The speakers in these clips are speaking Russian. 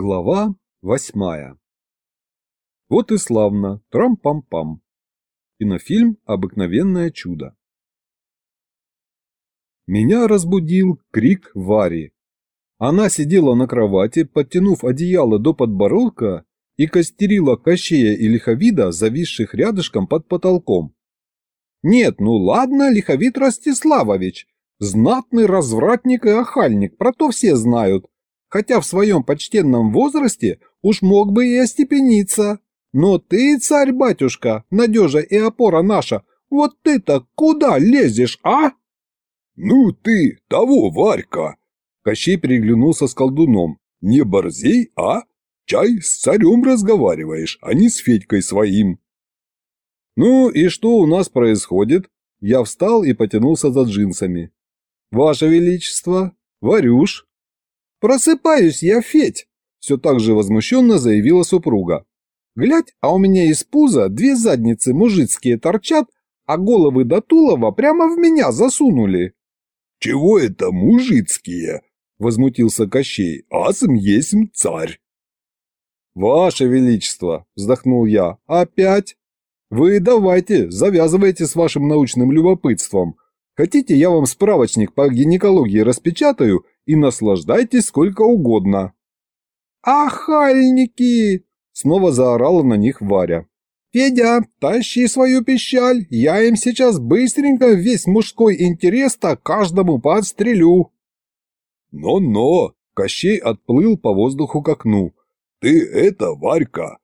Глава восьмая Вот и славно, трам-пам-пам. Кинофильм «Обыкновенное чудо». Меня разбудил крик Вари. Она сидела на кровати, подтянув одеяло до подбородка и костерила Кощея и Лиховида, зависших рядышком под потолком. «Нет, ну ладно, Лиховид Ростиславович, знатный развратник и охальник, про то все знают, хотя в своем почтенном возрасте уж мог бы и остепениться. Но ты, царь-батюшка, надежа и опора наша, вот ты-то куда лезешь, а? Ну ты, того, Варька! Кощей приглянулся с колдуном. Не борзей, а? Чай с царем разговариваешь, а не с Федькой своим. Ну и что у нас происходит? Я встал и потянулся за джинсами. Ваше Величество, Варюш, «Просыпаюсь я, Федь!» – все так же возмущенно заявила супруга. «Глядь, а у меня из пуза две задницы мужицкие торчат, а головы до тулова прямо в меня засунули». «Чего это мужицкие?» – возмутился Кощей. «Асм есть царь». «Ваше Величество!» – вздохнул я. «Опять? Вы давайте, завязывайте с вашим научным любопытством. Хотите, я вам справочник по гинекологии распечатаю и наслаждайтесь сколько угодно». «Ахальники!» – снова заорала на них Варя. «Федя, тащи свою пищаль, я им сейчас быстренько весь мужской интерес-то каждому подстрелю». «Но-но!» – Кощей отплыл по воздуху к окну. «Ты это, Варька,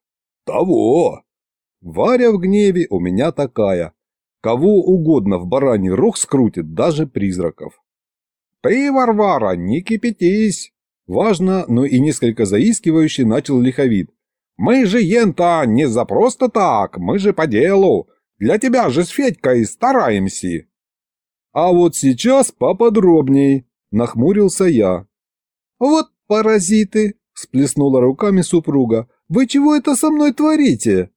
того!» Варя в гневе у меня такая. Кого угодно в бараний рог скрутит, даже призраков. «Ты, Варвара, не кипятись!» Важно, но и несколько заискивающе начал лиховид. «Мы же, Ента, не за просто так, мы же по делу. Для тебя же с Федькой стараемся». «А вот сейчас поподробней», – нахмурился я. «Вот паразиты!» – сплеснула руками супруга. «Вы чего это со мной творите?»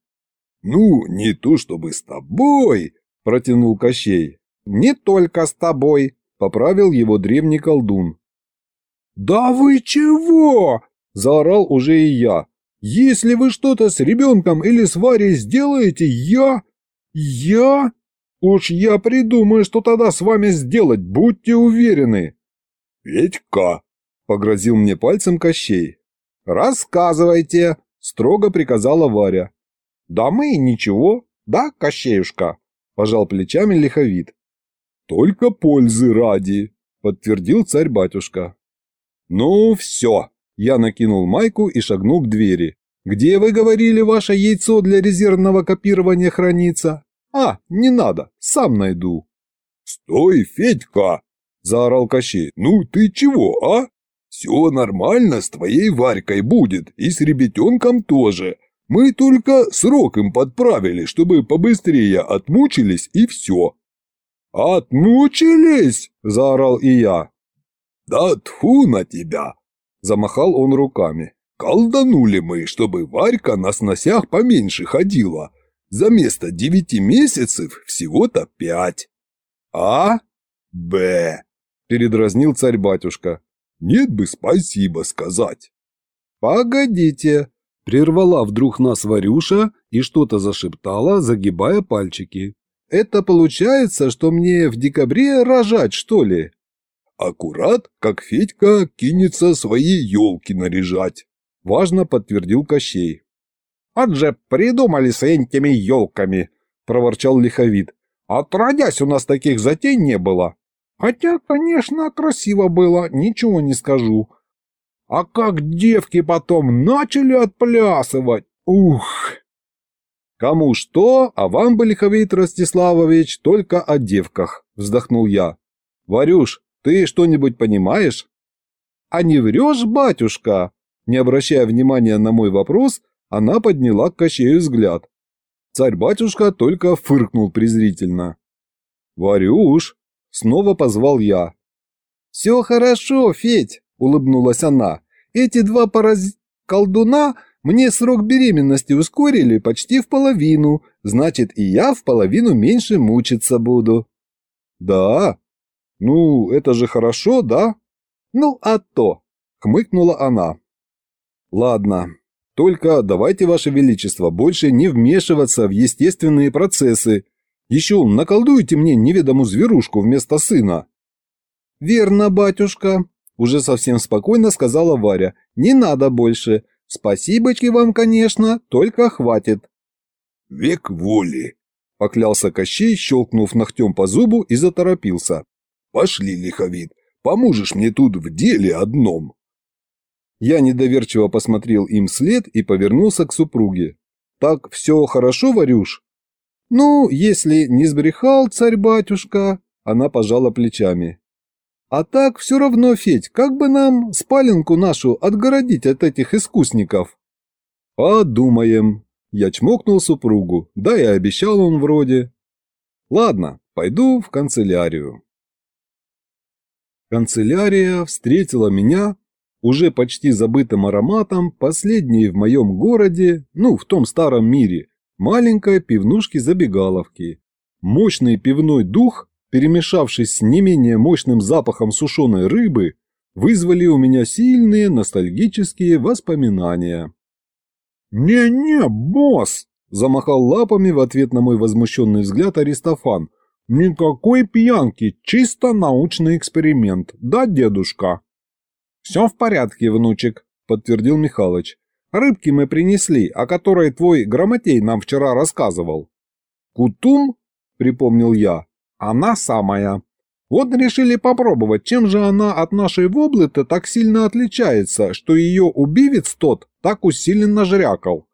«Ну, не то чтобы с тобой», – протянул Кощей. «Не только с тобой», – поправил его древний колдун. «Да вы чего?» – заорал уже и я. «Если вы что-то с ребенком или с Варей сделаете, я... я... Уж я придумаю, что тогда с вами сделать, будьте уверены!» «Ведька!» – погрозил мне пальцем Кощей. «Рассказывайте!» – строго приказала Варя. «Да мы ничего, да, Кощеюшка?» – пожал плечами лиховид. «Только пользы ради», – подтвердил царь-батюшка. «Ну, все!» – я накинул майку и шагнул к двери. «Где, вы говорили, ваше яйцо для резервного копирования хранится?» «А, не надо, сам найду». «Стой, Федька!» – заорал Кощей. «Ну ты чего, а? Все нормально с твоей Варькой будет, и с ребятенком тоже. Мы только срок им подправили, чтобы побыстрее отмучились, и все. «Отмучились!» – заорал и я. «Да тьфу на тебя!» – замахал он руками. «Колданули мы, чтобы Варька на сносях поменьше ходила. За место девяти месяцев всего-то пять». «А? Б!» – передразнил царь-батюшка. «Нет бы спасибо сказать». «Погодите!» – прервала вдруг нас Варюша и что-то зашептала, загибая пальчики. Это получается, что мне в декабре рожать, что ли? Аккурат, как Федька кинется свои елки наряжать. Важно подтвердил Кощей. «От придумали с этими елками!» – проворчал лиховид. «Отродясь, у нас таких затей не было. Хотя, конечно, красиво было, ничего не скажу. А как девки потом начали отплясывать! Ух!» «Кому что, а вам, Болиховит Ростиславович, только о девках», – вздохнул я. «Варюш, ты что-нибудь понимаешь?» «А не врешь, батюшка?» Не обращая внимания на мой вопрос, она подняла к Кощею взгляд. Царь-батюшка только фыркнул презрительно. «Варюш!» – снова позвал я. «Все хорошо, Федь!» – улыбнулась она. «Эти два параз... колдуна мне срок беременности ускорили почти в половину, значит и я в половину меньше мучиться буду». «Да? Ну, это же хорошо, да?» «Ну, а то!» – хмыкнула она. Ладно, только давайте, Ваше Величество, больше не вмешиваться в естественные процессы. Еще наколдуйте мне неведомую зверушку вместо сына. Верно, батюшка, уже совсем спокойно сказала Варя. Не надо больше. Спасибочки вам, конечно, только хватит. Век воли, поклялся Кощей, щелкнув ногтем по зубу и заторопился. Пошли, лиховид, поможешь мне тут в деле одном. Я недоверчиво посмотрел им вслед и повернулся к супруге. «Так все хорошо, Варюш?» «Ну, если не сбрехал царь-батюшка», — она пожала плечами. «А так все равно, Федь, как бы нам спаленку нашу отгородить от этих искусников?» «Подумаем», — я чмокнул супругу, да и обещал он вроде. «Ладно, пойду в канцелярию». Канцелярия встретила меня уже почти забытым ароматом последней в моем городе, ну, в том старом мире, маленькой пивнушки-забегаловки. Мощный пивной дух, перемешавшись с не менее мощным запахом сушеной рыбы, вызвали у меня сильные ностальгические воспоминания. «Не-не, босс!» – замахал лапами в ответ на мой возмущенный взгляд Аристофан. «Никакой пьянки, чисто научный эксперимент, да, дедушка?» «Все в порядке, внучек», – подтвердил Михалыч. «Рыбки мы принесли, о которой твой грамотей нам вчера рассказывал». «Кутум?» – припомнил я. «Она самая. Вот решили попробовать, чем же она от нашей воблы-то так сильно отличается, что ее убивец тот так усиленно жрякал.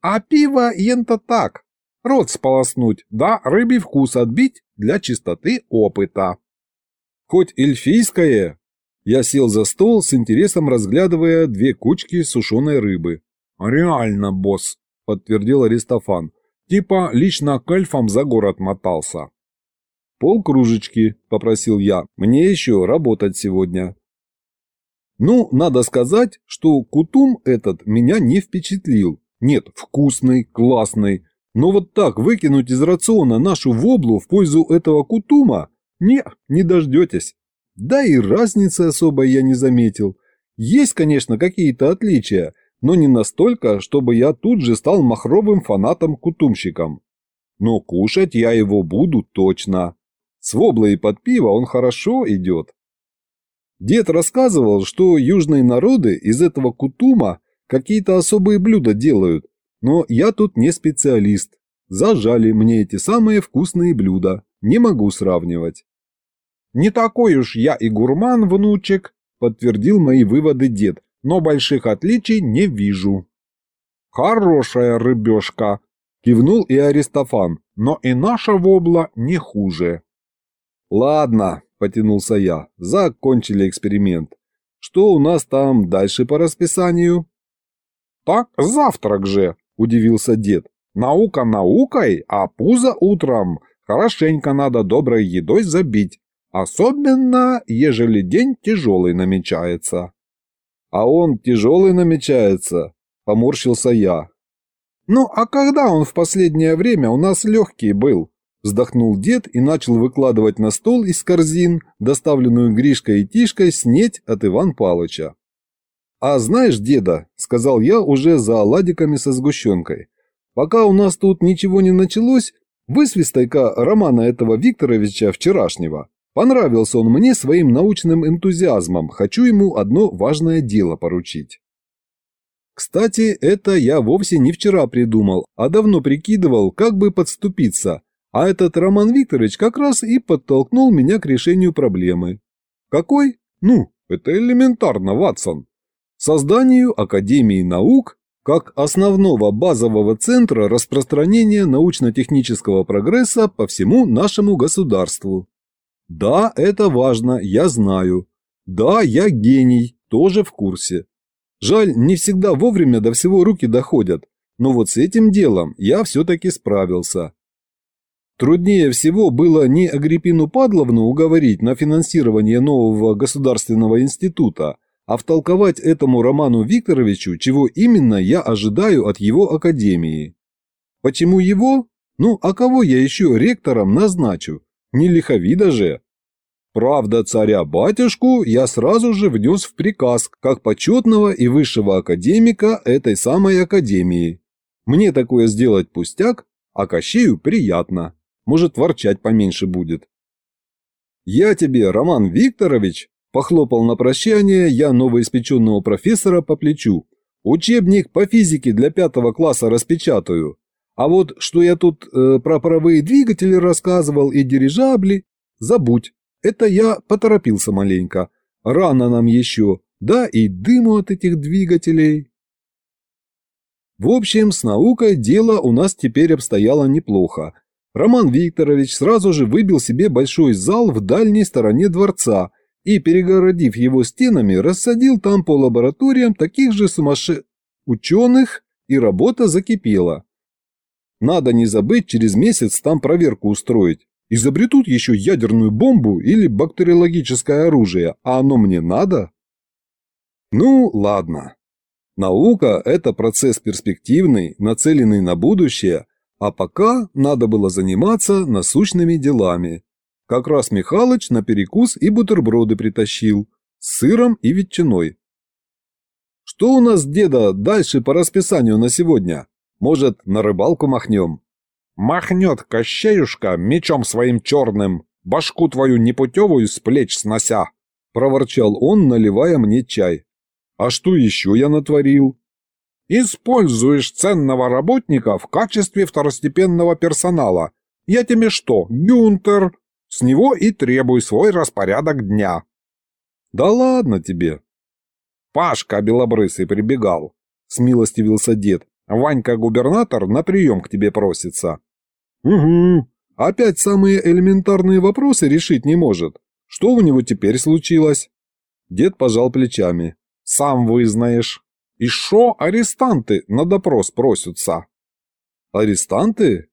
А пиво ента так, рот сполоснуть, да рыбий вкус отбить для чистоты опыта». «Хоть эльфийское?» Я сел за стол с интересом разглядывая две кучки сушеной рыбы. «Реально, босс», – подтвердил Аристофан. «Типа лично к эльфам за город мотался». «Пол кружечки», – попросил я. «Мне еще работать сегодня». Ну, надо сказать, что кутум этот меня не впечатлил. Нет, вкусный, классный. Но вот так выкинуть из рациона нашу воблу в пользу этого кутума? Не, не дождетесь. Да и разницы особой я не заметил. Есть, конечно, какие-то отличия, но не настолько, чтобы я тут же стал махровым фанатом-кутумщиком. Но кушать я его буду точно. С воблой под пиво он хорошо идет. Дед рассказывал, что южные народы из этого кутума какие-то особые блюда делают, но я тут не специалист. Зажали мне эти самые вкусные блюда, не могу сравнивать. «Не такой уж я и гурман, внучек», – подтвердил мои выводы дед, «но больших отличий не вижу». «Хорошая рыбешка», – кивнул и Аристофан, «но и наша вобла не хуже». «Ладно», – потянулся я, – «закончили эксперимент. Что у нас там дальше по расписанию?» «Так завтрак же», – удивился дед. «Наука наукой, а пузо утром. Хорошенько надо доброй едой забить. Особенно, ежели день тяжелый намечается. А он тяжелый намечается, поморщился я. Ну, а когда он в последнее время у нас легкий был? Вздохнул дед и начал выкладывать на стол из корзин, доставленную Гришкой и Тишкой, снеть от Иван Палыча. «А знаешь, деда», — сказал я уже за оладиками со сгущенкой, «пока у нас тут ничего не началось, высвистай-ка романа этого Викторовича вчерашнего. Понравился он мне своим научным энтузиазмом, хочу ему одно важное дело поручить. Кстати, это я вовсе не вчера придумал, а давно прикидывал, как бы подступиться, а этот Роман Викторович как раз и подтолкнул меня к решению проблемы. Какой? Ну, это элементарно, Ватсон. Созданию Академии наук как основного базового центра распространения научно-технического прогресса по всему нашему государству. Да, это важно, я знаю. Да, я гений, тоже в курсе. Жаль, не всегда вовремя до всего руки доходят, но вот с этим делом я все-таки справился. Труднее всего было не Агриппину Падловну уговорить на финансирование нового государственного института, а втолковать этому Роману Викторовичу, чего именно я ожидаю от его академии. Почему его? Ну, а кого я еще ректором назначу? Не лиховида же. Правда, царя-батюшку я сразу же внес в приказ, как почетного и высшего академика этой самой академии. Мне такое сделать пустяк, а Кощею приятно. Может, ворчать поменьше будет. Я тебе, Роман Викторович, похлопал на прощание я новоиспеченного профессора по плечу. Учебник по физике для пятого класса распечатаю. А вот что я тут э, про паровые двигатели рассказывал и дирижабли, забудь. Это я поторопился маленько. Рано нам еще, да и дыму от этих двигателей. В общем, с наукой дело у нас теперь обстояло неплохо. Роман Викторович сразу же выбил себе большой зал в дальней стороне дворца и, перегородив его стенами, рассадил там по лабораториям таких же сумасше... ученых, и работа закипела. Надо не забыть через месяц там проверку устроить. Изобретут еще ядерную бомбу или бактериологическое оружие, а оно мне надо? Ну, ладно. Наука – это процесс перспективный, нацеленный на будущее, а пока надо было заниматься насущными делами. Как раз Михалыч на перекус и бутерброды притащил, с сыром и ветчиной. Что у нас, деда, дальше по расписанию на сегодня? Может, на рыбалку махнем? Махнет Кощеюшка мечом своим черным, башку твою непутевую с плеч снося, проворчал он, наливая мне чай. А что еще я натворил? Используешь ценного работника в качестве второстепенного персонала. Я тебе что, Гюнтер? С него и требуй свой распорядок дня. Да ладно тебе. Пашка белобрысый прибегал. Смилостивился дед. Ванька-губернатор на прием к тебе просится. «Угу. Опять самые элементарные вопросы решить не может. Что у него теперь случилось?» Дед пожал плечами. «Сам вызнаешь. И шо арестанты на допрос просятся?» «Арестанты?»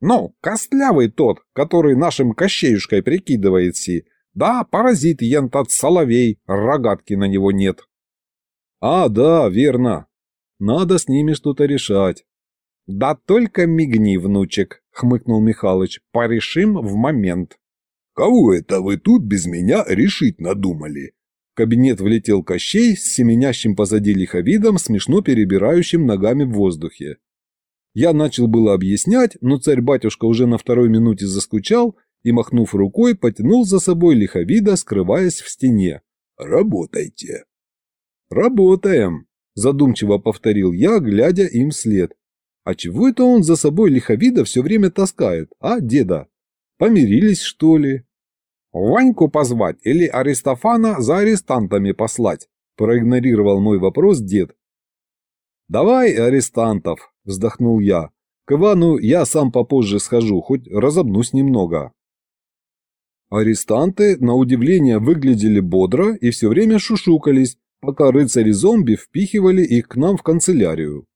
«Ну, костлявый тот, который нашим кощеюшкой прикидывается. Да, паразит ентот соловей, рогатки на него нет». «А, да, верно. Надо с ними что-то решать». «Да только мигни, внучек», — хмыкнул Михалыч, — «порешим в момент». «Кого это вы тут без меня решить надумали?» Кабинет влетел Кощей с семенящим позади лиховидом, смешно перебирающим ногами в воздухе. Я начал было объяснять, но царь-батюшка уже на второй минуте заскучал и, махнув рукой, потянул за собой лиховида, скрываясь в стене. «Работайте». «Работаем», – задумчиво повторил я, глядя им вслед. А чего это он за собой лиховида все время таскает, а, деда? Помирились, что ли? Ваньку позвать или Аристофана за арестантами послать? Проигнорировал мой вопрос дед. Давай арестантов, вздохнул я. К Ивану я сам попозже схожу, хоть разобнусь немного. Арестанты, на удивление, выглядели бодро и все время шушукались, пока рыцари-зомби впихивали их к нам в канцелярию.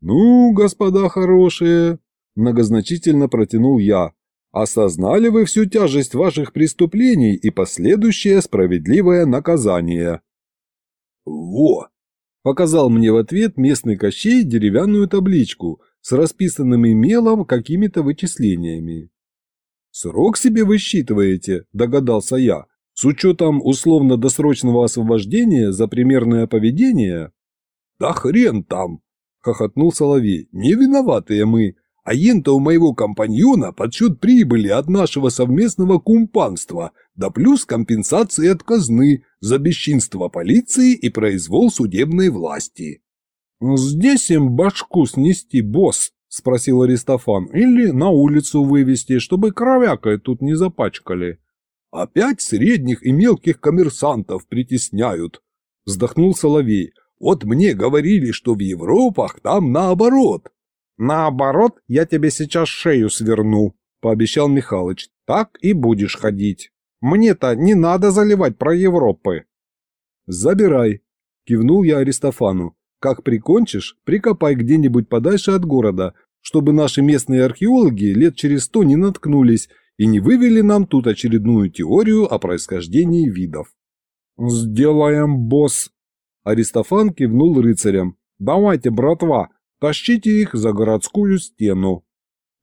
«Ну, господа хорошие», – многозначительно протянул я, – «осознали вы всю тяжесть ваших преступлений и последующее справедливое наказание?» «Во!» – показал мне в ответ местный Кощей деревянную табличку с расписанными мелом какими-то вычислениями. «Срок себе высчитываете», – догадался я, – «с учетом условно-досрочного освобождения за примерное поведение?» «Да хрен там!» – хохотнул Соловей. «Не виноватые мы. А ента у моего компаньона подсчет прибыли от нашего совместного кумпанства, да плюс компенсации от казны за бесчинство полиции и произвол судебной власти». «Здесь им башку снести, босс», – спросил Аристофан, – «или на улицу вывести, чтобы кровякой тут не запачкали». «Опять средних и мелких коммерсантов притесняют», – вздохнул Соловей. Вот мне говорили, что в Европах там наоборот. Наоборот, я тебе сейчас шею сверну, пообещал Михалыч. Так и будешь ходить. Мне-то не надо заливать про Европы. Забирай, кивнул я Аристофану. Как прикончишь, прикопай где-нибудь подальше от города, чтобы наши местные археологи лет через сто не наткнулись и не вывели нам тут очередную теорию о происхождении видов. «Сделаем, босс!» Аристофан кивнул рыцарям. «Давайте, братва, тащите их за городскую стену».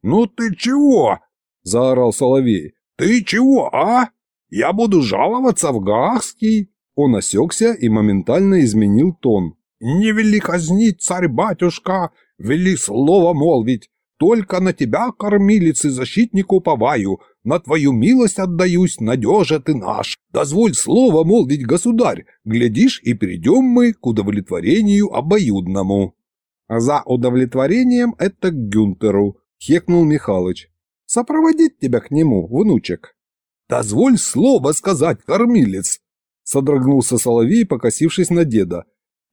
«Ну ты чего?» – заорал Соловей. «Ты чего, а?» Я буду жаловаться в Гаагский. Он осекся и моментально изменил тон. «Не вели казнить, царь-батюшка, вели слово молвить. Только на тебя, кормилец и защитник, уповаю, на твою милость отдаюсь, надежа ты наш. Дозволь слово молвить, государь, глядишь, и придем мы к удовлетворению обоюдному». «За удовлетворением это к Гюнтеру», — хекнул Михалыч. «Сопроводить тебя к нему, внучек». «Дозволь слово сказать, кормилец», — содрогнулся Соловей, покосившись на деда.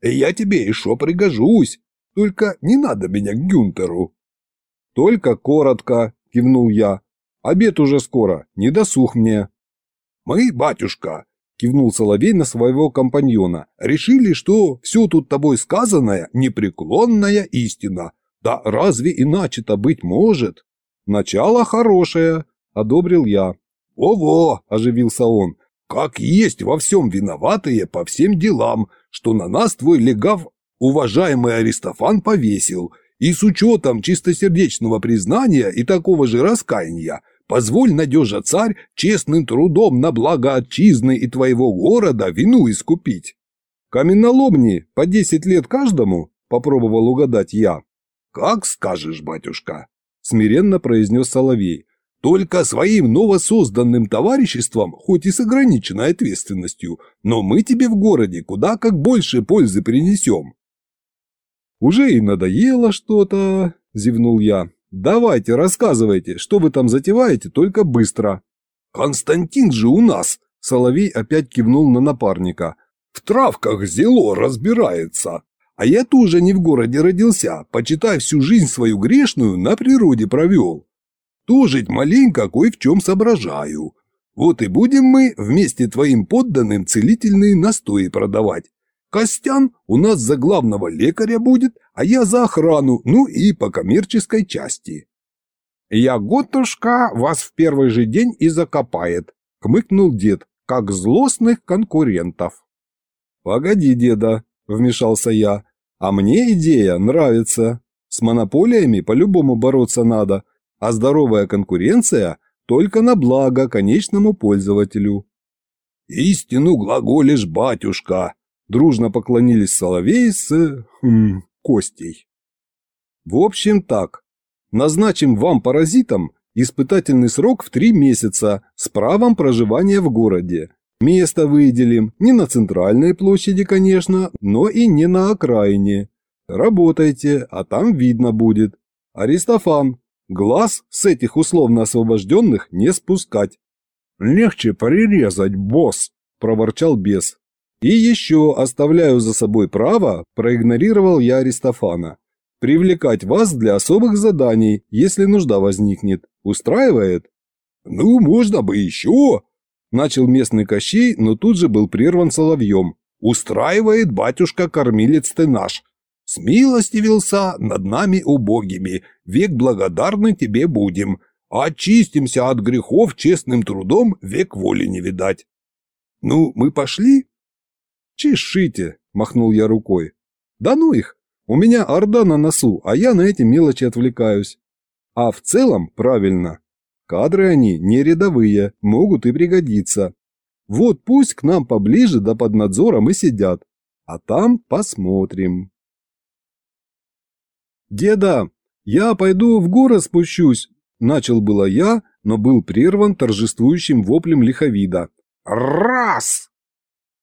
«Я тебе еще пригожусь, только не надо меня к Гюнтеру». «Только коротко», — кивнул я. «Обед уже скоро, не досух мне». «Мы, батюшка», — кивнул Соловей на своего компаньона, «решили, что все тут тобой сказанное — непреклонная истина. Да разве иначе-то быть может?» «Начало хорошее», — одобрил я. «Во-во», — оживился он, — «как есть во всем виноватые по всем делам, что на нас твой легав, уважаемый Аристофан, повесил, и с учетом чистосердечного признания и такого же раскаяния, позволь, надежа царь, честным трудом на благо отчизны и твоего города вину искупить. Каменоломни по десять лет каждому, попробовал угадать я. Как скажешь, батюшка, смиренно произнес Соловей. Только своим новосозданным товариществом, хоть и с ограниченной ответственностью, но мы тебе в городе куда как больше пользы принесем. «Уже и надоело что-то», – зевнул я. «Давайте, рассказывайте, что вы там затеваете, только быстро». «Константин же у нас!» – Соловей опять кивнул на напарника. «В травках зело разбирается. А я тоже не в городе родился, почитай всю жизнь свою грешную на природе провел. Тужить маленько кое в чем соображаю. Вот и будем мы вместе твоим подданным целительные настои продавать. Костян у нас за главного лекаря будет, а я за охрану, ну и по коммерческой части. Я, готушка, вас в первый же день и закопает, хмыкнул дед, как злостных конкурентов. Погоди, деда, вмешался я, а мне идея нравится. С монополиями по-любому бороться надо, а здоровая конкуренция только на благо конечному пользователю. «Истину глаголишь, батюшка!» Дружно поклонились Соловей с... Хм, Костей. В общем так, назначим вам, паразитам, испытательный срок в три месяца с правом проживания в городе. Место выделим не на центральной площади, конечно, но и не на окраине. Работайте, а там видно будет. Аристофан, глаз с этих условно освобожденных не спускать. «Легче прирезать, босс!» – проворчал бес. И еще оставляю за собой право, проигнорировал я Аристофана, привлекать вас для особых заданий, если нужда возникнет. Устраивает? Ну, можно бы еще, начал местный Кощей, но тут же был прерван соловьем. Устраивает батюшка-кормилец ты наш. Смилостивился над нами убогими, век благодарны тебе будем. Очистимся от грехов честным трудом, век воли не видать. Ну, мы пошли? «Чешите!» – махнул я рукой. «Да ну их! У меня орда на носу, а я на эти мелочи отвлекаюсь. А в целом правильно. Кадры они не рядовые, могут и пригодиться. Вот пусть к нам поближе да под надзором и сидят. А там посмотрим». «Деда, я пойду в город спущусь», – начал было я, но был прерван торжествующим воплем лиховида. «Раз!»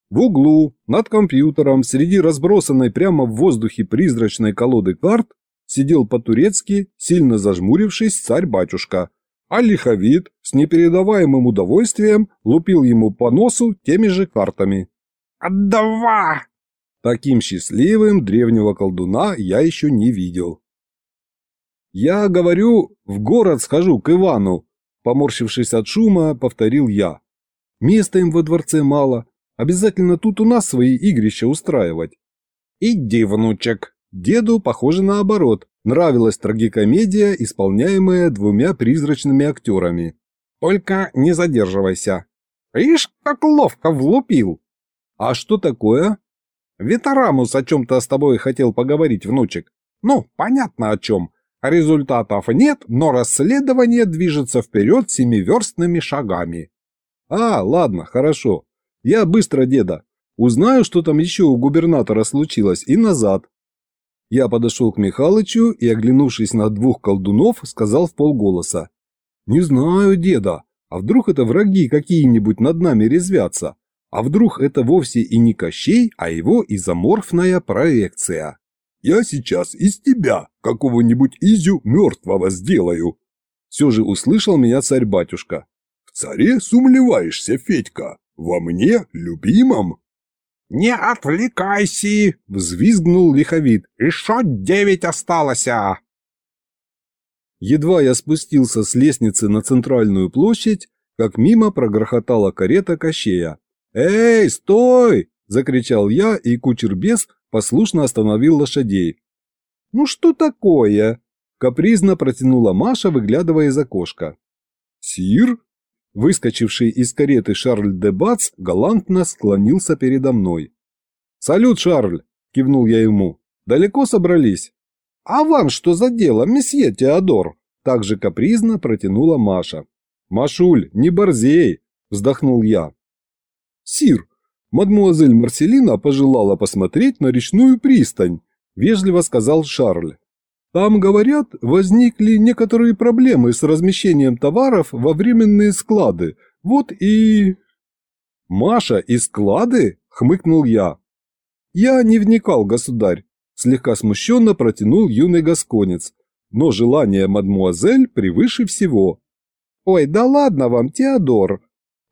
В углу, над компьютером, среди разбросанной прямо в воздухе призрачной колоды карт, сидел по-турецки, сильно зажмурившись, царь-батюшка, а лиховид с непередаваемым удовольствием лупил ему по носу теми же картами. «Отдава!» Таким счастливым древнего колдуна я еще не видел. «Я говорю, в город схожу к Ивану», поморщившись от шума, повторил я. «Места им во дворце мало, Обязательно тут у нас свои игрища устраивать. Иди, внучек. Деду, похоже, наоборот. Нравилась трагикомедия, исполняемая двумя призрачными актерами. Только не задерживайся. Ишь, как ловко влупил. А что такое? Ветерамус о чем-то с тобой хотел поговорить, внучек. Ну, понятно о чем. Результатов нет, но расследование движется вперед семиверстными шагами. А, ладно, хорошо. Я быстро, деда. Узнаю, что там еще у губернатора случилось, и назад. Я подошел к Михалычу и, оглянувшись на двух колдунов, сказал в полголоса. «Не знаю, деда, а вдруг это враги какие-нибудь над нами резвятся? А вдруг это вовсе и не Кощей, а его изоморфная проекция?» «Я сейчас из тебя какого-нибудь Изю мертвого сделаю!» Все же услышал меня царь-батюшка. «В царе сумлеваешься, Федька? Во мне, любимом?» «Не отвлекайся!» — взвизгнул лиховид. «Еще девять осталось!» Едва я спустился с лестницы на центральную площадь, как мимо прогрохотала карета Кощея. «Эй, стой!» – закричал я, и кучер-бес послушно остановил лошадей. «Ну что такое?» – капризно протянула Маша, выглядывая из окошка. «Сир?» Выскочивший из кареты Шарль де Бац галантно склонился передо мной. «Салют, Шарль!» – кивнул я ему. «Далеко собрались?» «А вам что за дело, месье Теодор?» – также капризно протянула Маша. «Машуль, не борзей!» – вздохнул я. «Сир, мадмуазель Марселина пожелала посмотреть на речную пристань», – вежливо сказал Шарль. Там, говорят, возникли некоторые проблемы с размещением товаров во временные склады. Вот и... Маша и склады? Хмыкнул я. Я не вникал, государь. Слегка смущенно протянул юный гасконец. Но желание мадмуазель превыше всего. Ой, да ладно вам, Теодор.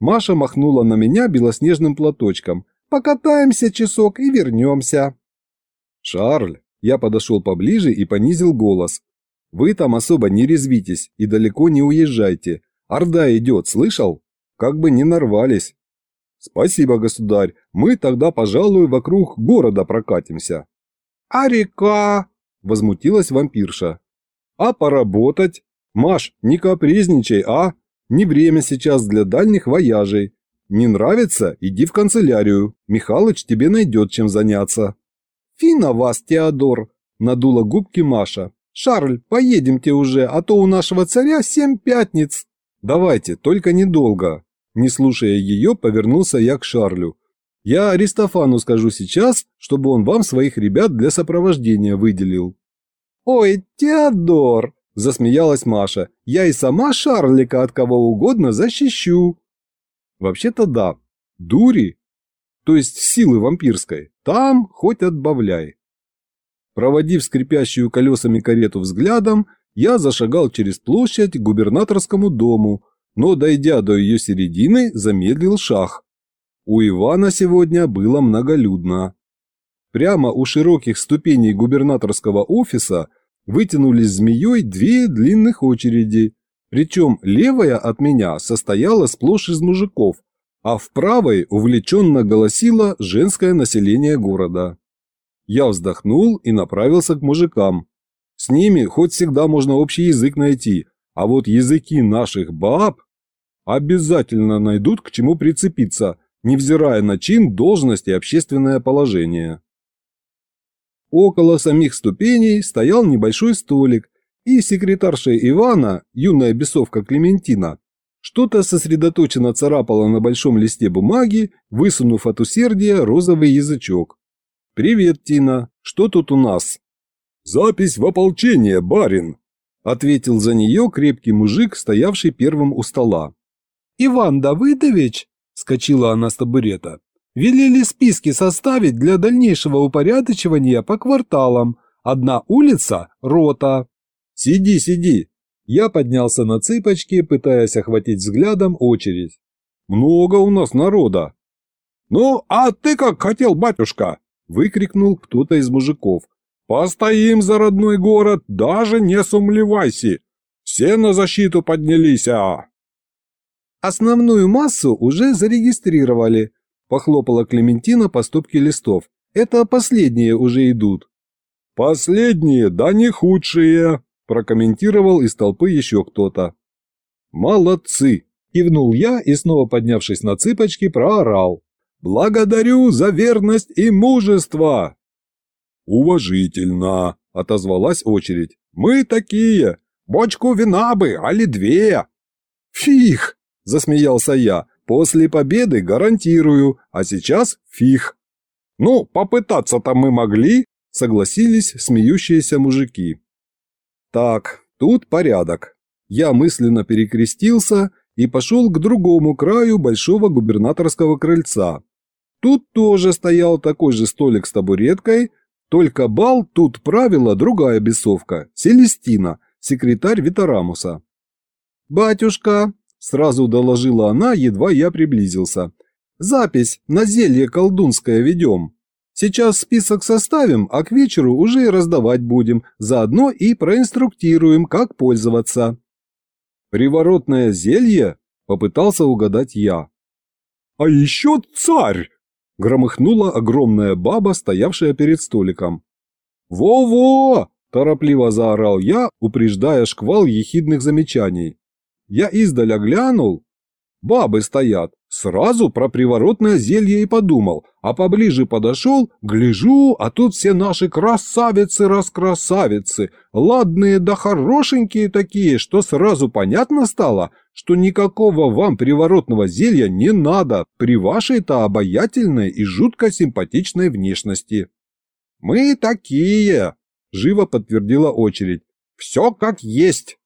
Маша махнула на меня белоснежным платочком. Покатаемся часок и вернемся. Шарль, я подошел поближе и понизил голос. «Вы там особо не резвитесь и далеко не уезжайте. Орда идет, слышал? Как бы не нарвались». «Спасибо, государь. Мы тогда, пожалуй, вокруг города прокатимся». «А река?» – возмутилась вампирша. «А поработать? Маш, не капризничай, а? Не время сейчас для дальних вояжей. Не нравится? Иди в канцелярию. Михалыч тебе найдет чем заняться». «Фина вас, Теодор!» – надула губки Маша. «Шарль, поедемте уже, а то у нашего царя семь пятниц!» «Давайте, только недолго!» Не слушая ее, повернулся я к Шарлю. «Я Аристофану скажу сейчас, чтобы он вам своих ребят для сопровождения выделил». «Ой, Теодор!» – засмеялась Маша. «Я и сама Шарлика от кого угодно защищу». «Вообще-то да. Дури то есть силы вампирской, там хоть отбавляй. Проводив скрипящую колесами карету взглядом, я зашагал через площадь к губернаторскому дому, но, дойдя до ее середины, замедлил шаг. У Ивана сегодня было многолюдно. Прямо у широких ступеней губернаторского офиса вытянулись змеей две длинных очереди, причем левая от меня состояла сплошь из мужиков, а в правой увлеченно голосило женское население города. Я вздохнул и направился к мужикам. С ними хоть всегда можно общий язык найти, а вот языки наших баб обязательно найдут к чему прицепиться, невзирая на чин, должность и общественное положение. Около самих ступеней стоял небольшой столик, и секретарша Ивана, юная бесовка Клементина, что-то сосредоточенно царапало на большом листе бумаги, высунув от усердия розовый язычок. «Привет, Тина. Что тут у нас?» «Запись в ополчение, барин», – ответил за нее крепкий мужик, стоявший первым у стола. «Иван Давыдович», – скочила она с табурета, – «велели списки составить для дальнейшего упорядочивания по кварталам. Одна улица – рота». «Сиди, сиди», я поднялся на цыпочки, пытаясь охватить взглядом очередь. «Много у нас народа!» «Ну, а ты как хотел, батюшка!» – выкрикнул кто-то из мужиков. «Постоим за родной город, даже не сумлевайся! Все на защиту поднялись, а!» «Основную массу уже зарегистрировали», – похлопала Клементина по стопке листов. «Это последние уже идут». «Последние, да не худшие», прокомментировал из толпы еще кто-то. «Молодцы!» – кивнул я и, снова поднявшись на цыпочки, проорал. «Благодарю за верность и мужество!» «Уважительно!» – отозвалась очередь. «Мы такие! Бочку вина бы, али две!» «Фих!» – засмеялся я. После победы гарантирую, а сейчас фиг. Ну, попытаться-то мы могли, согласились смеющиеся мужики. Так, тут порядок. Я мысленно перекрестился и пошел к другому краю большого губернаторского крыльца. Тут тоже стоял такой же столик с табуреткой, только бал тут правила другая бесовка, Селестина, секретарь Витарамуса. «Батюшка», – сразу доложила она, едва я приблизился, – «запись на зелье колдунское ведем. Сейчас список составим, а к вечеру уже и раздавать будем, заодно и проинструктируем, как пользоваться». «Приворотное зелье?» – попытался угадать я. «А еще царь!» – громыхнула огромная баба, стоявшая перед столиком. «Во-во!» – торопливо заорал я, упреждая шквал ехидных замечаний. Я издаля глянул. Бабы стоят. Сразу про приворотное зелье и подумал, а поближе подошел, гляжу, а тут все наши красавицы-раскрасавицы, ладные да хорошенькие такие, что сразу понятно стало, что никакого вам приворотного зелья не надо при вашей-то обаятельной и жутко симпатичной внешности. «Мы такие», – живо подтвердила очередь. «Все как есть».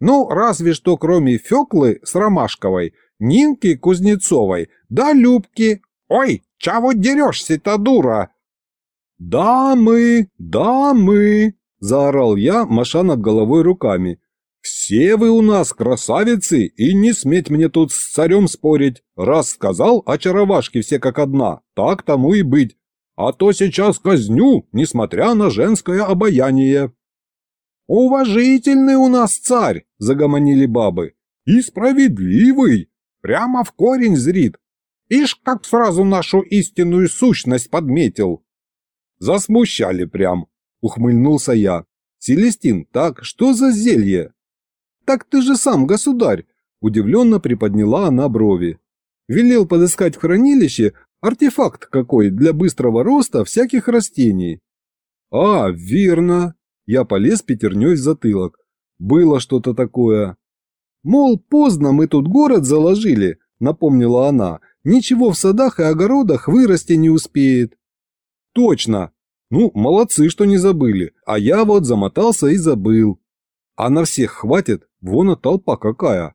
Ну, разве что кроме Феклы с Ромашковой, Нинки Кузнецовой, да Любки. Ой, чего дерешься-то, дура? Да мы, да мы, заорал я, маша над головой руками. Все вы у нас красавицы, и не сметь мне тут с царем спорить. Раз сказал, очаровашки все как одна, так тому и быть. А то сейчас казню, несмотря на женское обаяние. «Уважительный у нас царь!» – загомонили бабы. «И справедливый! Прямо в корень зрит! Ишь, как сразу нашу истинную сущность подметил!» «Засмущали прям!» – ухмыльнулся я. «Селестин, так что за зелье?» «Так ты же сам государь!» – удивленно приподняла она брови. «Велел подыскать в хранилище артефакт какой для быстрого роста всяких растений». «А, верно!» Я полез пятерней в затылок. Было что-то такое. Мол, поздно мы тут город заложили, напомнила она. Ничего в садах и огородах вырасти не успеет. Точно. Ну, молодцы, что не забыли. А я вот замотался и забыл. А на всех хватит? Вон и толпа какая.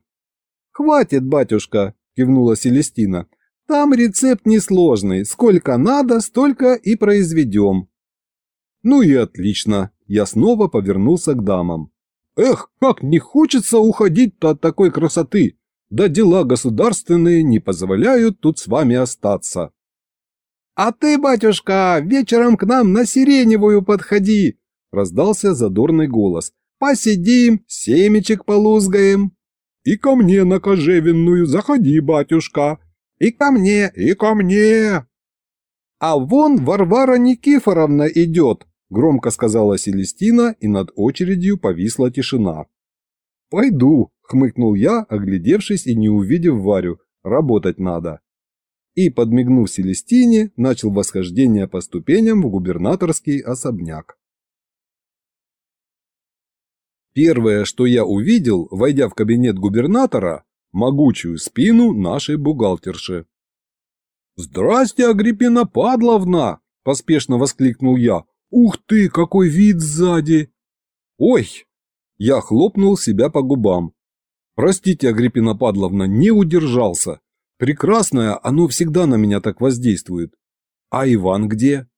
Хватит, батюшка, кивнула Селестина. Там рецепт несложный. Сколько надо, столько и произведем. Ну и отлично. Я снова повернулся к дамам. Эх, как не хочется уходить-то от такой красоты! Да дела государственные не позволяют тут с вами остаться. А ты, батюшка, вечером к нам на Сиреневую подходи, раздался задорный голос. Посидим, семечек полузгаем. И ко мне на кожевенную заходи, батюшка. И ко мне, и ко мне. А вон Варвара Никифоровна идет, Громко сказала Селестина, и над очередью повисла тишина. «Пойду», – хмыкнул я, оглядевшись и не увидев Варю. «Работать надо». И, подмигнув Селестине, начал восхождение по ступеням в губернаторский особняк. Первое, что я увидел, войдя в кабинет губернатора, могучую спину нашей бухгалтерши. «Здрасте, Агриппина Падловна!» – поспешно воскликнул я. «Ух ты, какой вид сзади!» «Ой!» Я хлопнул себя по губам. «Простите, Агриппина Падловна, не удержался. Прекрасное, оно всегда на меня так воздействует. А Иван где?»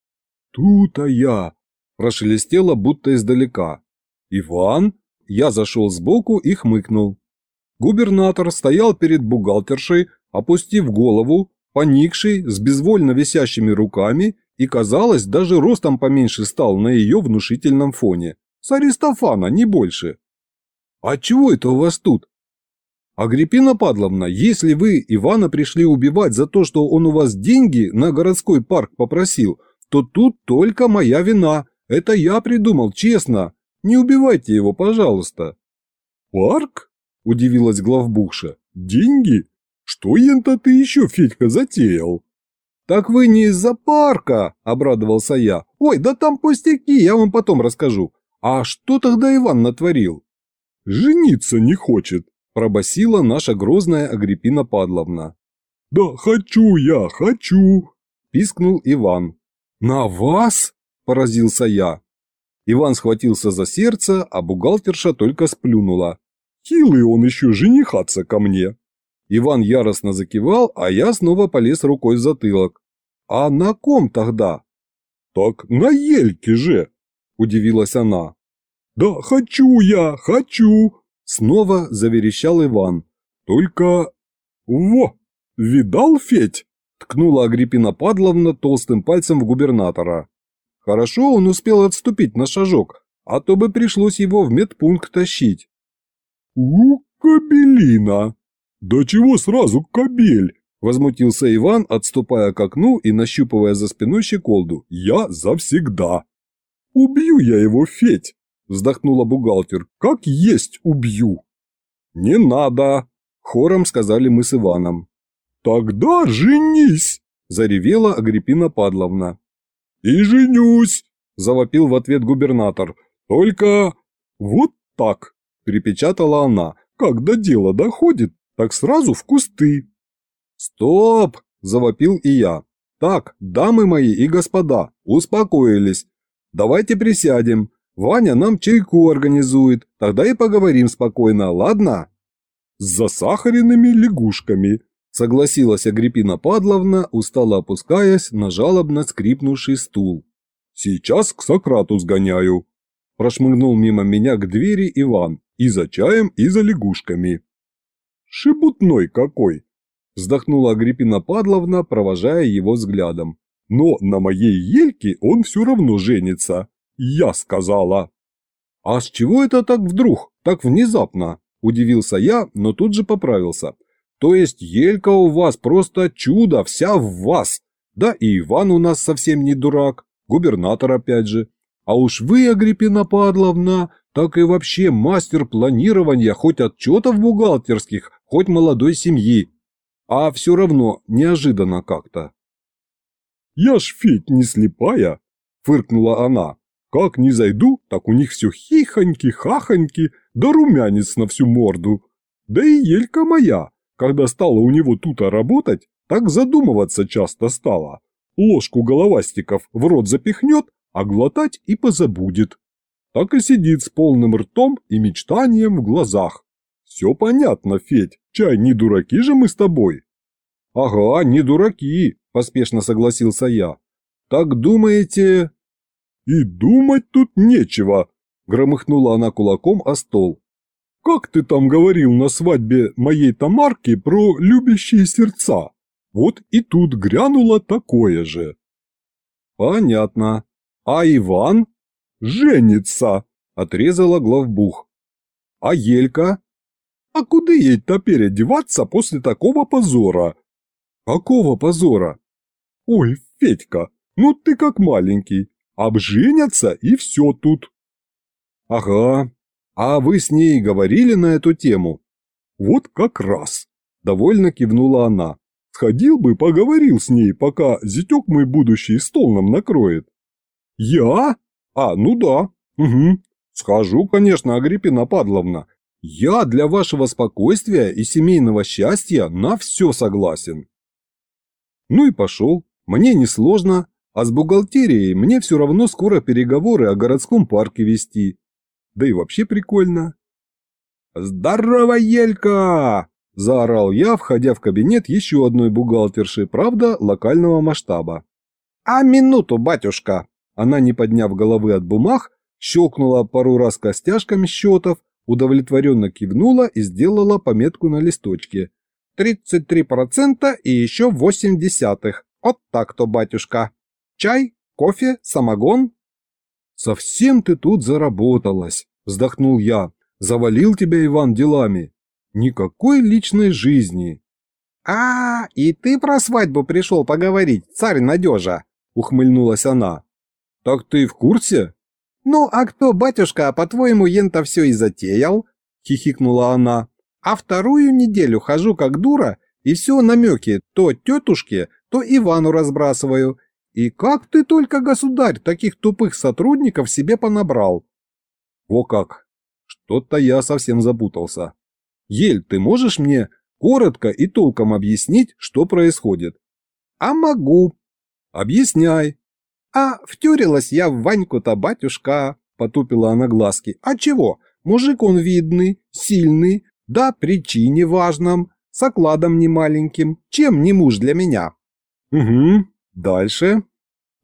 «Тут-то я!» Прошелестело, будто издалека. «Иван?» Я зашел сбоку и хмыкнул. Губернатор стоял перед бухгалтершей, опустив голову, поникший, с безвольно висящими руками и, казалось, даже ростом поменьше стал на ее внушительном фоне. С Аристофана, не больше. «А чего это у вас тут?» «Агриппина Падловна, если вы Ивана пришли убивать за то, что он у вас деньги на городской парк попросил, то тут только моя вина. Это я придумал, честно. Не убивайте его, пожалуйста». «Парк?» – удивилась главбухша. «Деньги? Что ента ты еще, Федька, затеял?» «Так вы не из-за парка!» – обрадовался я. «Ой, да там пустяки, я вам потом расскажу. А что тогда Иван натворил?» «Жениться не хочет», – пробасила наша грозная Агриппина Падловна. Да хочу я, хочу!» – пискнул Иван. «На вас?» – поразился я. Иван схватился за сердце, а бухгалтерша только сплюнула. «Хилый он еще женихаться ко мне!» Иван яростно закивал, а я снова полез рукой в затылок. «А на ком тогда?» «Так на ельке же!» – удивилась она. «Да хочу я, хочу!» – снова заверещал Иван. «Только... Во! Видал, Федь?» – ткнула Агриппина Падловна толстым пальцем в губернатора. Хорошо он успел отступить на шажок, а то бы пришлось его в медпункт тащить. «У, кабелина!» «Да чего сразу кобель?» – возмутился Иван, отступая к окну и нащупывая за спиной щеколду. «Я завсегда!» «Убью я его, Федь!» – вздохнула бухгалтер. «Как есть убью!» «Не надо!» – хором сказали мы с Иваном. «Тогда женись!» – заревела Агриппина Падловна. «И женюсь!» – завопил в ответ губернатор. «Только вот так!» – припечатала она. «Когда дело доходит, так сразу в кусты. «Стоп!» – завопил и я. «Так, дамы мои и господа, успокоились. Давайте присядем. Ваня нам чайку организует, тогда и поговорим спокойно, ладно?» «С засахаренными лягушками», – согласилась Агриппина Падловна, устало опускаясь на жалобно скрипнувший стул. «Сейчас к Сократу сгоняю», – прошмыгнул мимо меня к двери Иван, и за чаем, и за лягушками. «Шебутной какой!» – вздохнула Агриппина Падловна, провожая его взглядом. «Но на моей ельке он все равно женится. Я сказала!» «А с чего это так вдруг, так внезапно?» – удивился я, но тут же поправился. «То есть елька у вас просто чудо, вся в вас. Да и Иван у нас совсем не дурак, губернатор опять же. А уж вы, Агриппина Падловна, так и вообще мастер планирования хоть отчетов бухгалтерских, хоть молодой семьи. А все равно неожиданно как-то. «Я ж, Федь, не слепая!» – фыркнула она. «Как не зайду, так у них все хихоньки-хахоньки, да румянец на всю морду. Да и Елька моя, когда стала у него тут работать, так задумываться часто стала. Ложку головастиков в рот запихнет, а глотать и позабудет так и сидит с полным ртом и мечтанием в глазах. Все понятно, Федь, чай не дураки же мы с тобой. Ага, не дураки, поспешно согласился я. Так думаете... И думать тут нечего, громыхнула она кулаком о стол. Как ты там говорил на свадьбе моей Тамарки про любящие сердца? Вот и тут грянуло такое же. Понятно. А Иван? «Женится!» – отрезала главбух. «А Елька?» «А куда ей теперь одеваться после такого позора?» «Какого позора?» «Ой, Федька, ну ты как маленький. Обженятся и все тут». «Ага. А вы с ней говорили на эту тему?» «Вот как раз», – довольно кивнула она. «Сходил бы, поговорил с ней, пока зятек мой будущий стол нам накроет». «Я?» А, ну да. Угу. Схожу, конечно, Агриппина Падловна. Я для вашего спокойствия и семейного счастья на все согласен. Ну и пошел. Мне несложно, а с бухгалтерией мне все равно скоро переговоры о городском парке вести. Да и вообще прикольно. «Здорово, Елька!» – заорал я, входя в кабинет еще одной бухгалтерши, правда, локального масштаба. «А минуту, батюшка!» Она, не подняв головы от бумаг, щелкнула пару раз костяшками счетов, удовлетворенно кивнула и сделала пометку на листочке. «Тридцать три процента и еще восемь десятых. Вот так-то, батюшка. Чай, кофе, самогон?» «Совсем ты тут заработалась», – вздохнул я. «Завалил тебя Иван делами. Никакой личной жизни». «А, и ты про свадьбу пришел поговорить, царь надежа», – ухмыльнулась она. «Так ты в курсе?» «Ну, а кто, батюшка, по-твоему, ента все и затеял?» – хихикнула она. «А вторую неделю хожу как дура, и все намеки то тетушке, то Ивану разбрасываю. И как ты только, государь, таких тупых сотрудников себе понабрал?» «О как! Что-то я совсем запутался. Ель, ты можешь мне Коротко и толком объяснить, что происходит. А могу. Объясняй. А втюрилась я в Ваньку-то, батюшка, потупила она глазки. А чего? Мужик он видный, сильный, да причине важном, с окладом немаленьким. Чем не муж для меня? Угу. Дальше.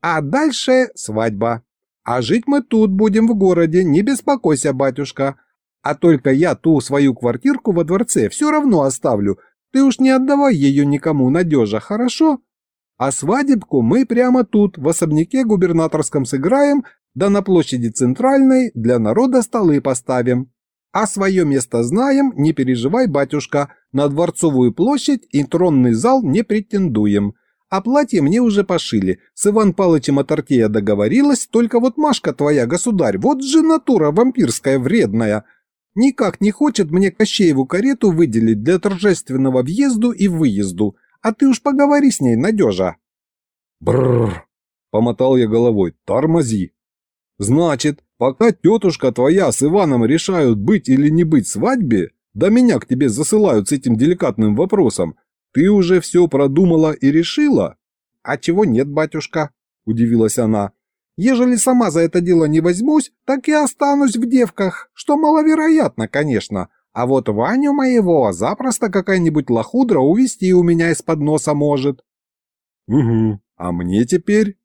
А дальше свадьба. А жить мы тут будем в городе, не беспокойся, батюшка. А только я ту свою квартирку во дворце все равно оставлю. Ты уж не отдавай ее никому, надежа, хорошо? А свадебку мы прямо тут, в особняке губернаторском сыграем, да на площади центральной для народа столы поставим. А свое место знаем, не переживай, батюшка, на Дворцовую площадь и тронный зал не претендуем. А платье мне уже пошили. С Иван Палычем от Артея договорилась, только вот Машка твоя, государь, вот же натура вампирская вредная. Никак не хочет мне Кощееву карету выделить для торжественного въезду и выезду. А ты уж поговори с ней, Надежа. Бррр, помотал я головой, тормози. Значит, пока тетушка твоя с Иваном решают быть или не быть свадьбе, да меня к тебе засылают с этим деликатным вопросом, ты уже все продумала и решила? А чего нет, батюшка? Удивилась она. Ежели сама за это дело не возьмусь, так и останусь в девках, что маловероятно, конечно. А вот Ваню моего запросто какая-нибудь лохудра увести у меня из-под носа может. Угу, а мне теперь?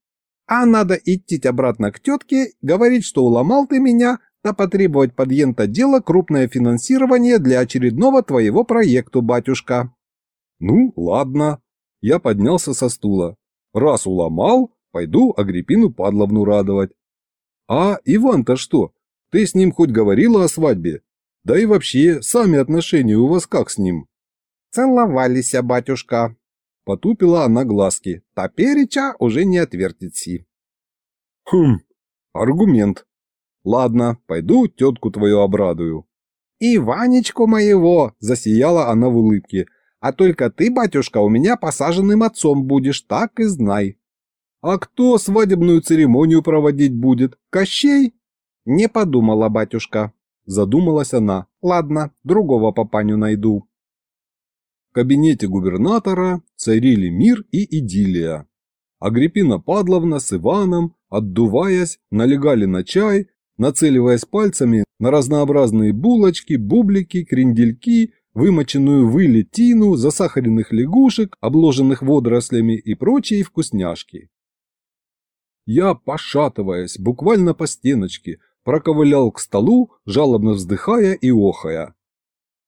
А надо идти обратно к тетке, говорить, что уломал ты меня, да потребовать под ента дело крупное финансирование для очередного твоего проекту, батюшка. Ну, ладно. Я поднялся со стула. Раз уломал, Пойду Агриппину Падловну радовать. А Иван-то что? Ты с ним хоть говорила о свадьбе? Да и вообще, сами отношения у вас как с ним? Целовались, батюшка. Потупила она глазки. Топереча уже не отвертится. Хм, аргумент. Ладно, пойду тетку твою обрадую. И Ванечку моего, засияла она в улыбке. А только ты, батюшка, у меня посаженным отцом будешь, так и знай. А кто свадебную церемонию проводить будет? Кощей? Не подумала, батюшка. Задумалась она. Ладно, другого папаню найду. В кабинете губернатора царили мир и идиллия. Агриппина Падловна с Иваном, отдуваясь, налегали на чай, нацеливаясь пальцами на разнообразные булочки, бублики, крендельки, вымоченную в иле тину, засахаренных лягушек, обложенных водорослями и прочие вкусняшки. Я, пошатываясь, буквально по стеночке, проковылял к столу, жалобно вздыхая и охая.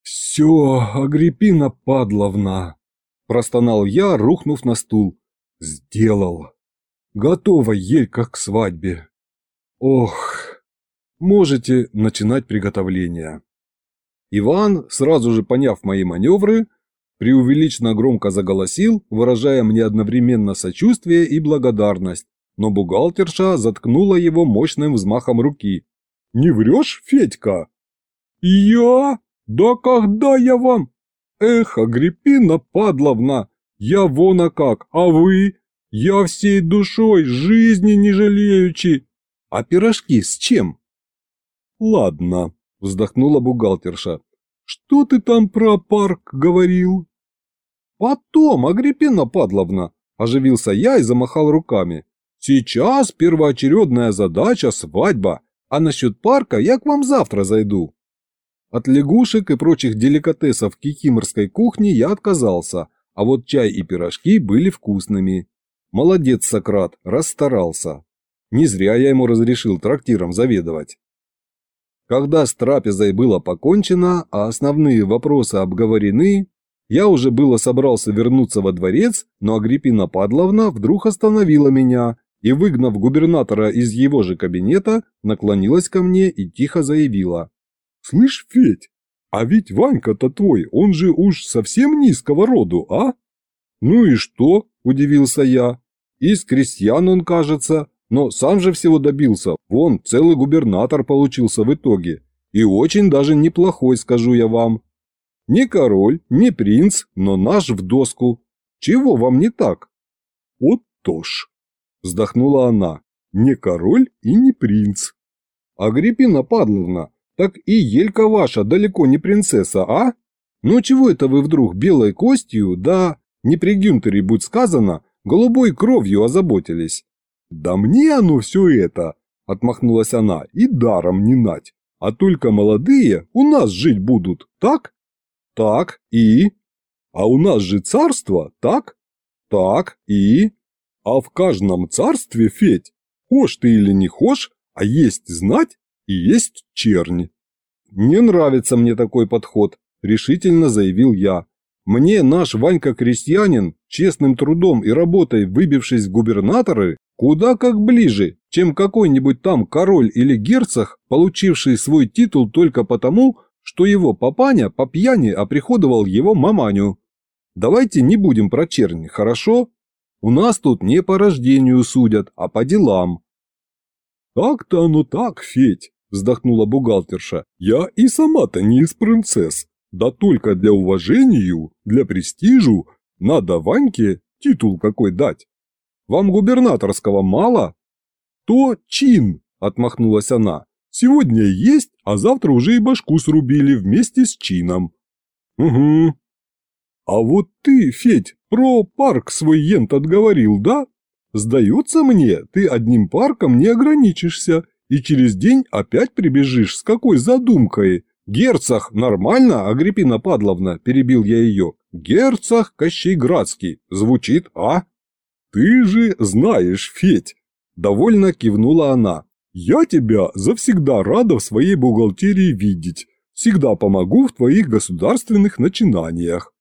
«Все, Агриппина Падловна!» – простонал я, рухнув на стул. «Сделал! Готова елька к свадьбе! Ох! Можете начинать приготовление!» Иван, сразу же поняв мои маневры, преувеличенно громко заголосил, выражая мне одновременно сочувствие и благодарность, но бухгалтерша заткнула его мощным взмахом руки. «Не врешь, Федька?» «Я? Да когда я вам?» «Эх, Агриппина Падловна, я вон а как, а вы? Я всей душой, жизни не жалеючи. А пирожки с чем?» «Ладно», – вздохнула бухгалтерша. «Что ты там про парк говорил?» «Потом, Агриппина Падловна», – оживился я и замахал руками. Сейчас первоочередная задача – свадьба, а насчет парка я к вам завтра зайду. От лягушек и прочих деликатесов кикиморской кухни я отказался, а вот чай и пирожки были вкусными. Молодец, Сократ, расстарался. Не зря я ему разрешил трактиром заведовать. Когда с трапезой было покончено, а основные вопросы обговорены, я уже было собрался вернуться во дворец, но Агриппина Падловна вдруг остановила меня и, выгнав губернатора из его же кабинета, наклонилась ко мне и тихо заявила. «Слышь, Федь, а ведь Ванька-то твой, он же уж совсем низкого роду, а?» «Ну и что?» – удивился я. «Из крестьян он, кажется, но сам же всего добился, вон, целый губернатор получился в итоге. И очень даже неплохой, скажу я вам. Не король, не принц, но наш в доску. Чего вам не так?» «Вот то ж», Вздохнула она. Не король и не принц. Агриппина Падловна, так и Елька ваша далеко не принцесса, а? Ну чего это вы вдруг белой костью, да, не при Гюнтере будь сказано, голубой кровью озаботились? Да мне оно все это, отмахнулась она, и даром не нать. А только молодые у нас жить будут, так? Так, и? А у нас же царство, так? Так, и? А в каждом царстве, Федь, хошь ты или не хошь, а есть знать и есть черни. Не нравится мне такой подход, решительно заявил я. Мне наш Ванька-крестьянин, честным трудом и работой выбившись в губернаторы, куда как ближе, чем какой-нибудь там король или герцог, получивший свой титул только потому, что его папаня по пьяни оприходовал его маманю. Давайте не будем про черни, хорошо? У нас тут не по рождению судят, а по делам. Так-то оно так, Федь, вздохнула бухгалтерша. Я и сама-то не из принцесс. Да только для уважению, для престижу, надо Ваньке титул какой дать. Вам губернаторского мало? То чин, отмахнулась она. Сегодня есть, а завтра уже и башку срубили вместе с чином. Угу. А вот ты, Федь, про парк свой ент отговорил, да? Сдается мне, ты одним парком не ограничишься, и через день опять прибежишь с какой задумкой. Герцог, нормально, Агриппина Падловна, перебил я ее. Герцог Кощейградский. Звучит, а? Ты же знаешь, Федь. Довольно кивнула она. Я тебя завсегда рада в своей бухгалтерии видеть. Всегда помогу в твоих государственных начинаниях.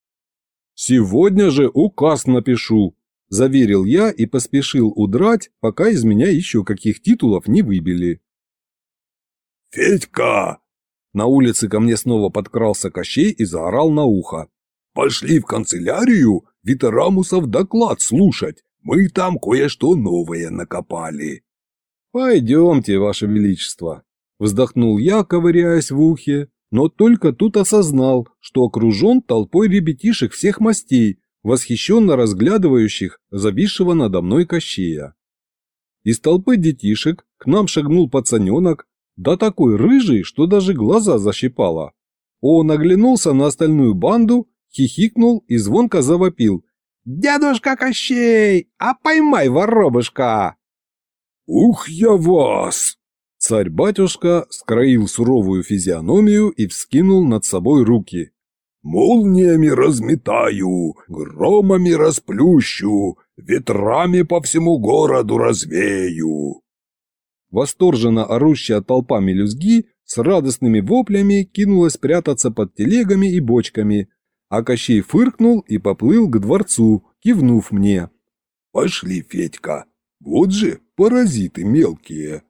Сегодня же указ напишу, заверил я и поспешил удрать, пока из меня еще каких титулов не выбили. «Федька!» На улице ко мне снова подкрался Кощей и заорал на ухо. «Пошли в канцелярию Витерамусов доклад слушать. Мы там кое-что новое накопали». «Пойдемте, Ваше Величество», – вздохнул я, ковыряясь в ухе, но только тут осознал, что окружен толпой ребятишек всех мастей, восхищенно разглядывающих зависшего надо мной Кощея. Из толпы детишек к нам шагнул пацаненок, да такой рыжий, что даже глаза защипало. Он оглянулся на остальную банду, хихикнул и звонко завопил. «Дедушка Кощей, а поймай воробушка!» «Ух я вас!» Царь-батюшка скроил суровую физиономию и вскинул над собой руки. «Молниями разметаю, громами расплющу, ветрами по всему городу развею!» Восторженно орущая толпа мелюзги с радостными воплями кинулась прятаться под телегами и бочками, а Кощей фыркнул и поплыл к дворцу, кивнув мне. «Пошли, Федька, вот же паразиты мелкие!»